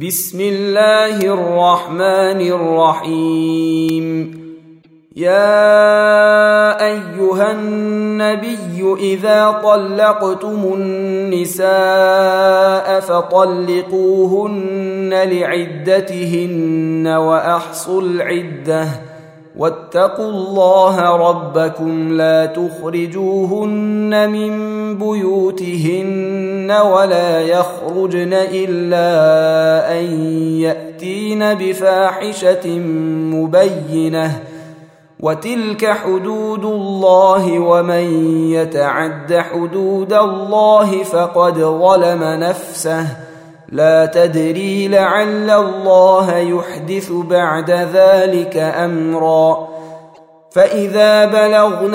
بسم الله الرحمن الرحيم. يا أيها النبي إذا طلقتم النساء فطلقوهن لعدتهن وأحصوا العدة. واتقوا الله ربكم لا تخرجوهن من بيوتهن ولا يخرجن إلا ان ياتين بفاحشة مبينة وتلك حدود الله ومن يتعد حدود الله فقد ظلم نفسه. لا تدري لعل الله يحدث بعد ذلك أمرا. فإذا بلغن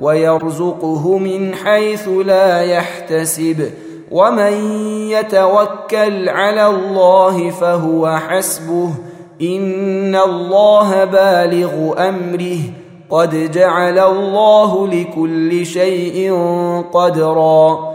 ويرزقه من حيث لا يحتسب. ومن يتوكل على الله فهو حسبه. إن الله بالغ أمره. قد جعل الله لكل شيء قدرا.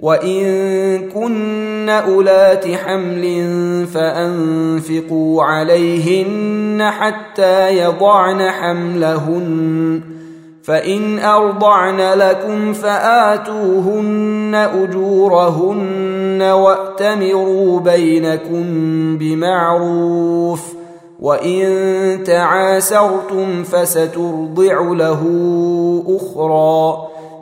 وان كن اولات حمل فانفقوا عليهن حتى يضعن حملهن فان ارضعن لكم فاتوهن اجورهن واتمروا بينكم بمعروف وان تعاسرتم فسترضع له أخرى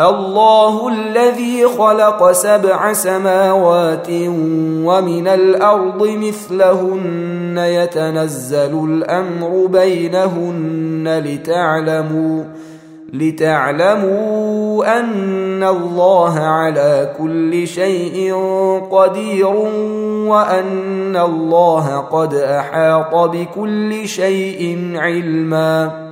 الله الذي خلق سبع سماوات ومن الأرض مثلهن يتنزل الأمر بينهن لتعلموا لتعلموا أن الله على كل شيء قدير وأن الله قد أحاط بكل شيء علما